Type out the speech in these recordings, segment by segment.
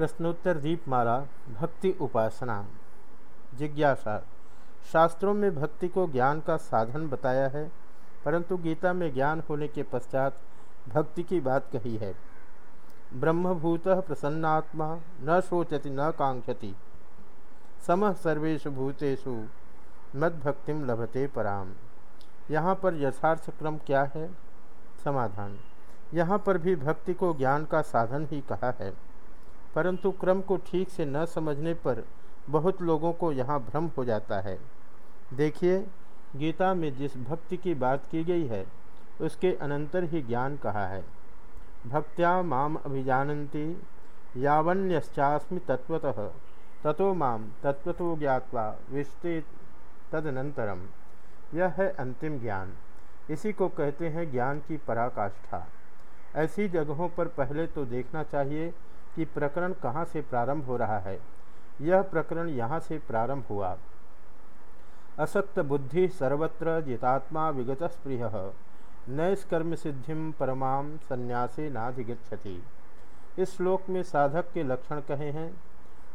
प्रश्नोत्तर दीपमाला भक्ति उपासना। जिज्ञासा, शास्त्रों में भक्ति को ज्ञान का साधन बताया है, परंतु गीता में ज्ञान होने के पश्चात भक्ति की बात कही है। ब्रह्मभूत प्रसन्नात्मा, न शोचति, न कांक्षति। सम सर्वेशु भूतेषु मद्भक्तिम लभते पराम। यहाँ पर यथार्थ क्रम क्या है? समाधान। यहाँ पर भी भक्ति को ज्ञान का साधन ही कहा है। परंतु क्रम को ठीक से न समझने पर बहुत लोगों को यहाँ भ्रम हो जाता है। देखिए, गीता में जिस भक्ति की बात की गई है, उसके अनंतर ही ज्ञान कहा है? भक्त्या माम अभिजानती यावन्यश्चास्मि तत्वतः ततो माम तत्वतो ज्ञावा विष्टे तदनंतरम यह है अंतिम ज्ञान। इसी को कहते हैं ज्ञान की पराकाष्ठा। ऐसी जगहों पर पहले तो देखना चाहिए कि प्रकरण कहाँ से प्रारंभ हो रहा है। यह प्रकरण यहाँ से प्रारंभ हुआ। असक्त बुद्धि सर्वत्र जितात्मा विगत स्पृह नैष्कर्म सिद्धि परमाम संन्यासे नाधिगछति इस श्लोक में साधक के लक्षण कहे हैं,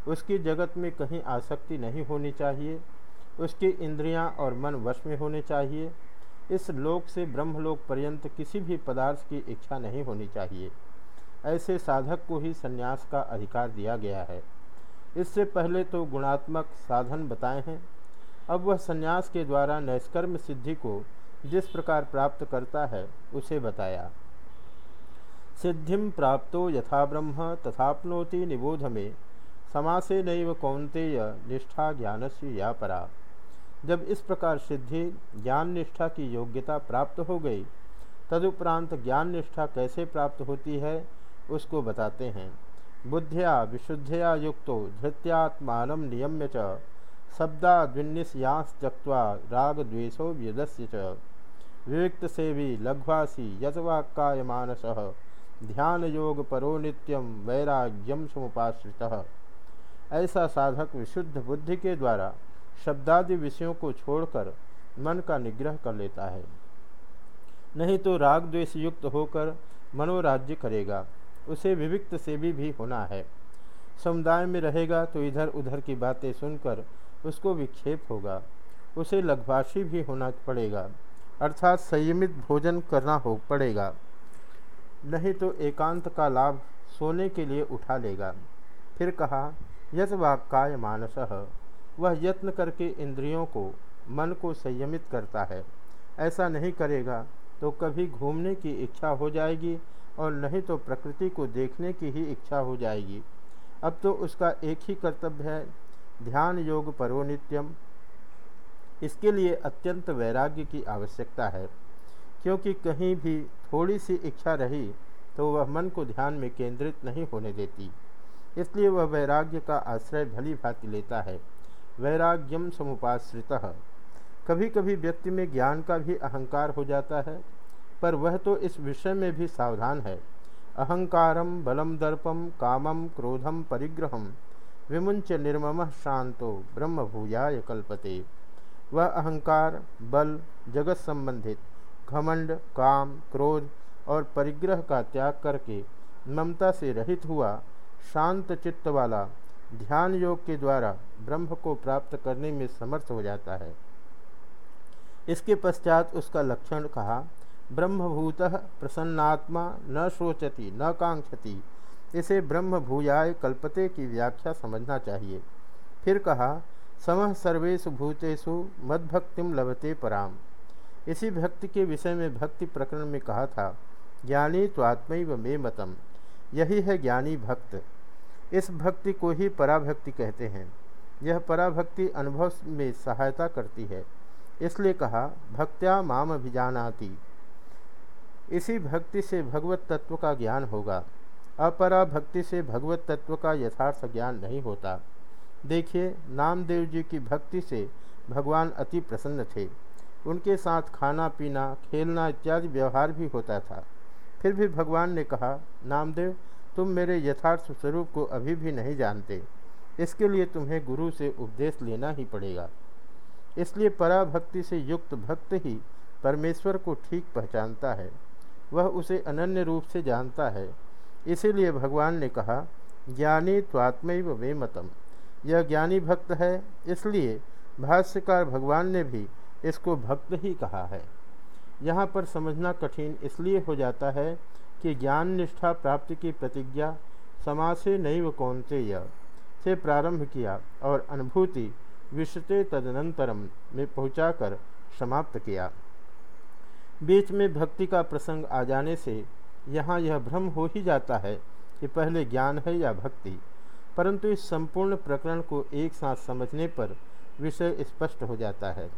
उसकी जगत में कहीं आसक्ति नहीं होनी चाहिए, उसकी इंद्रियाँ और मन वश में होने चाहिए। इस लोक से ब्रह्मलोक पर्यंत किसी भी पदार्थ की इच्छा नहीं होनी चाहिए। ऐसे साधक को ही संन्यास का अधिकार दिया गया है। इससे पहले तो गुणात्मक साधन बताए हैं। अब वह संन्यास के द्वारा नैष्कर्म सिद्धि को जिस प्रकार प्राप्त करता है, उसे बताया। सिद्धिम प्राप्तो यथा ब्रह्म तथापनोति निबोध में समासे नैव कौंतेय निष्ठा ज्ञान से या परा। जब इस प्रकार सिद्धि ज्ञान निष्ठा की योग्यता प्राप्त हो गई, तदुपरांत ज्ञान निष्ठा कैसे प्राप्त होती है उसको बताते हैं, बुद्धिया विशुद्धया युक्तो धृत्यात्मान नियम्य च शब्दाद्विन्यास त्यक्वा राग द्वेषो व्यदस्य च। विविक्त सेवी लघ्वासी यतवाक्कायमानस ध्यान योग परो नित्यम वैराग्यम समुपाश्रित। ऐसा साधक विशुद्ध बुद्धि के द्वारा शब्दादि विषयों को छोड़कर मन का निग्रह कर लेता है। नहीं तो राग द्वेष युक्त होकर मनोराज्य करेगा। उसे विविक्त सेवी भी होना है। समुदाय में रहेगा तो इधर उधर की बातें सुनकर उसको विक्षेप होगा। उसे लघभाषी भी होना पड़ेगा। अर्थात संयमित भोजन करना हो पड़ेगा। नहीं तो एकांत का लाभ सोने के लिए उठा लेगा। फिर कहा, यत वाक्काय मानस? वह यत्न करके इंद्रियों को, मन को संयमित करता है। ऐसा नहीं करेगा तो कभी घूमने की इच्छा हो जाएगी और नहीं तो प्रकृति को देखने की ही इच्छा हो जाएगी। अब तो उसका एक ही कर्तव्य है, ध्यान योग परो नित्यम। इसके लिए अत्यंत वैराग्य की आवश्यकता है। क्योंकि कहीं भी थोड़ी सी इच्छा रही तो वह मन को ध्यान में केंद्रित नहीं होने देती। इसलिए वह वैराग्य का आश्रय भली भांति लेता है। वैराग्यम समुपाश्रित। कभी कभी व्यक्ति में ज्ञान का भी अहंकार हो जाता है। पर वह तो इस विषय में भी सावधान है। अहंकारम बलम, दर्पम, कामम, क्रोधम, परिग्रहम विमुंच निर्मम शांतो ब्रह्म भूयाय कल्पते। वह अहंकार, बल, जगत संबंधित, घमंड, काम, क्रोध और परिग्रह का त्याग करके ममता से रहित हुआ शांत चित्त वाला ध्यान योग के द्वारा ब्रह्म को प्राप्त करने में समर्थ हो जाता है। इसके पश्चात उसका लक्षण कहा ब्रह्मभूत प्रसन्नात्मा न शोचती, न कांक्षति। इसे ब्रह्म भूयाय कल्पते की व्याख्या समझना चाहिए। फिर कहा, समह सर्वेशु भूतेषु मद्भक्तिम लभते पराम। इसी भक्ति के विषय में भक्ति प्रकरण में कहा था, ज्ञानी तो आत्मैव मे मतम। यही है ज्ञानी भक्त। इस भक्ति को ही पराभक्ति कहते हैं। यह पराभक्ति अनुभव में सहायता करती है। इसलिए कहा, भक्त्या माम अभिजानाति इसी भक्ति से भगवत तत्व का ज्ञान होगा। अपरा भक्ति से भगवत तत्व का यथार्थ ज्ञान नहीं होता। देखिए, नामदेव जी की भक्ति से भगवान अति प्रसन्न थे। उनके साथ खाना, पीना, खेलना इत्यादि व्यवहार भी होता था। फिर भी भगवान ने कहा, नामदेव, तुम मेरे यथार्थ स्वरूप को अभी भी नहीं जानते। इसके लिए तुम्हें गुरु से उपदेश लेना ही पड़ेगा। इसलिए पराभक्ति से युक्त भक्त ही परमेश्वर को ठीक पहचानता है। वह उसे अनन्य रूप से जानता है। इसीलिए भगवान ने कहा, ज्ञानी त्वात्मैव वे मतम। यह ज्ञानी भक्त है, इसलिए भाष्यकार भगवान ने भी इसको भक्त ही कहा है। यहाँ पर समझना कठिन इसलिए हो जाता है कि ज्ञान निष्ठा प्राप्ति की प्रतिज्ञा समासे नैव कौनते से प्रारंभ किया और अनुभूति विश्वते तदनंतरम में पहुँचाकर समाप्त किया। बीच में भक्ति का प्रसंग आ जाने से यहाँ यह भ्रम हो ही जाता है कि पहले ज्ञान है या भक्ति। परंतु इस संपूर्ण प्रकरण को एक साथ समझने पर विषय स्पष्ट हो जाता है।